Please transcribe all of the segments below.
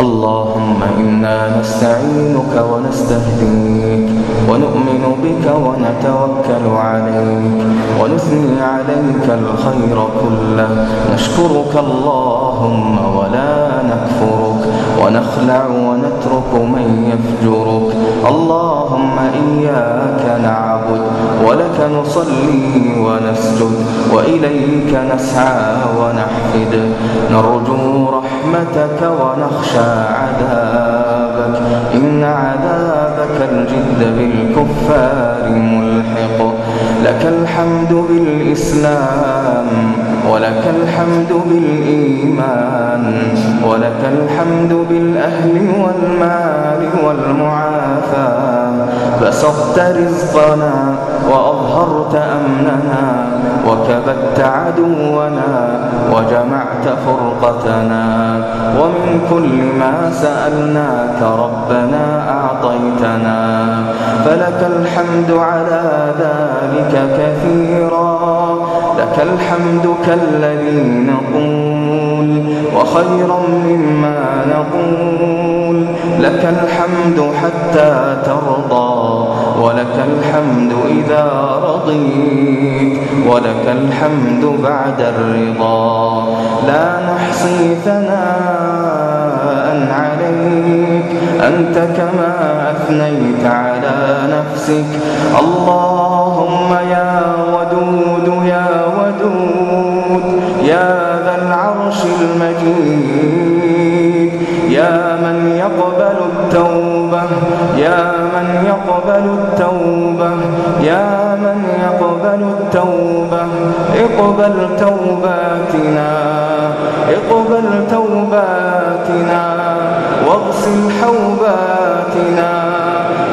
اللهم إنا نستعينك ونستهديك ونؤمن بك ونتوكل عليك ونثني عليك الخير كله. نشكرك اللهم ولا نكفرك ونخلع ونترك من يفجرك. اللهم إياك نعبد ولك نصلي ونسجد وإليك نسعى ونحفد. نرجو رحمتك ونخشى عذابك. إن عذابك الجد بالكفار ملحق. لك الحمد بالإسلام ولك الحمد بالإيمان ولك الحمد بالأهل والمال والمعافاة. بسطت رزقنا وأظهرت أمننا وكبت عدونا وجمعت فرقتنا ومن كل ما سألناك ربنا أعطيتنا فلك الحمد على ذلك كثيرا لك الحمد كالذي نقول وخيرا مما نقول لك الحمد حتى ترضى ولك الحمد إذا رضيت ولك الحمد بعد الرضا. لا نحصي ثناء عليك أنت كما أثنيت على نفسك. اللهم يا ودود يا ودود يا ذا العرش المجيد يا من يقبل التوبة. يا من يقبل التوبة. يا من يقبل التوبة. اقبل توباتنا. اقبل توباتنا. واغسل حوباتنا.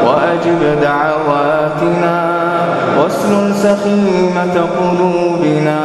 وأجب دعواتنا. واسلل سخيمة قلوبنا.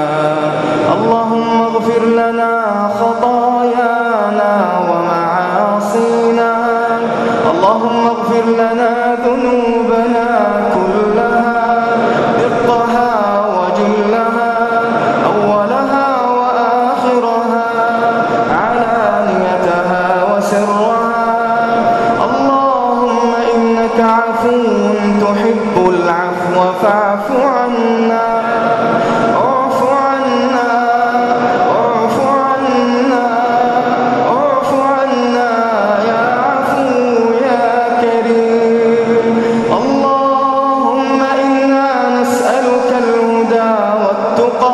do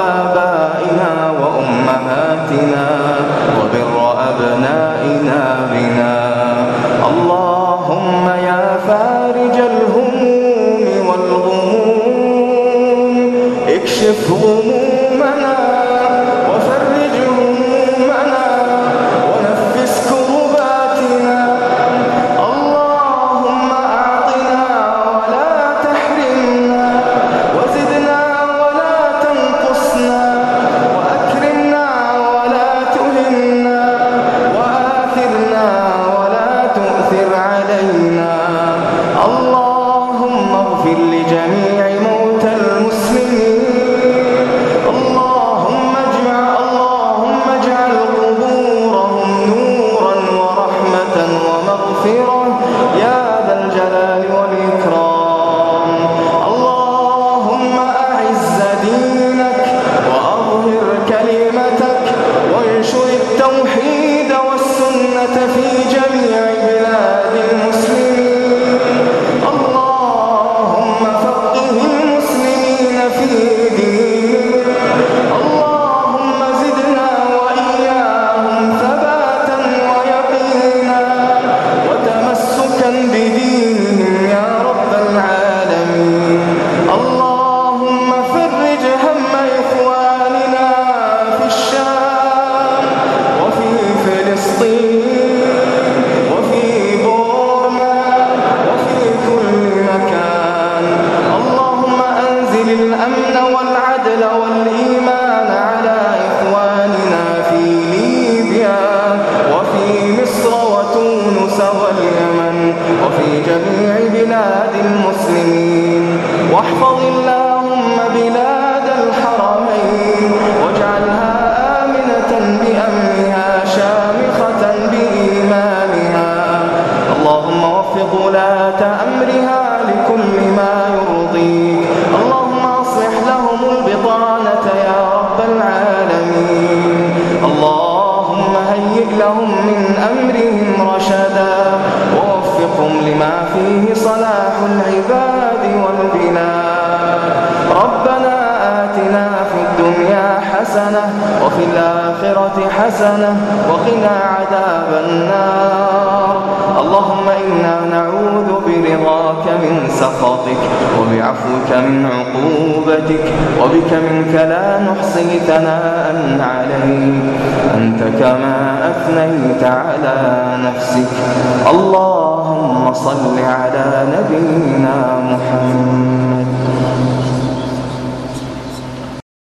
آبائنا وأمهاتنا وبر أبنائنا بنا. لجنة فيه صلاح العباد. وفي الآخرة حسنة وقنا عذاب النار. اللهم إنا نعوذ برضاك من سخطك وبعفوك من عقوبتك وبك منك لا نحصي ثناء عليك. أنت كما أثنيت على نفسك. اللهم صل على نبينا محمد.